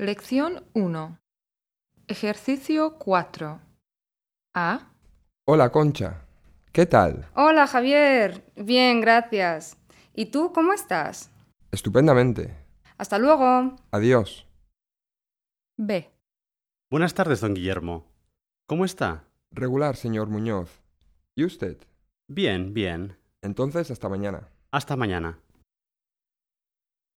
Lección 1. Ejercicio 4. A. Hola, Concha. ¿Qué tal? Hola Javier, bien, gracias. ¿Y tú cómo estás? Estupendamente. Hasta luego. Adiós. B. Buenas tardes, don Guillermo. ¿Cómo está? Regular, señor Muñoz. ¿Y usted? Bien, bien. Entonces, hasta mañana. Hasta mañana.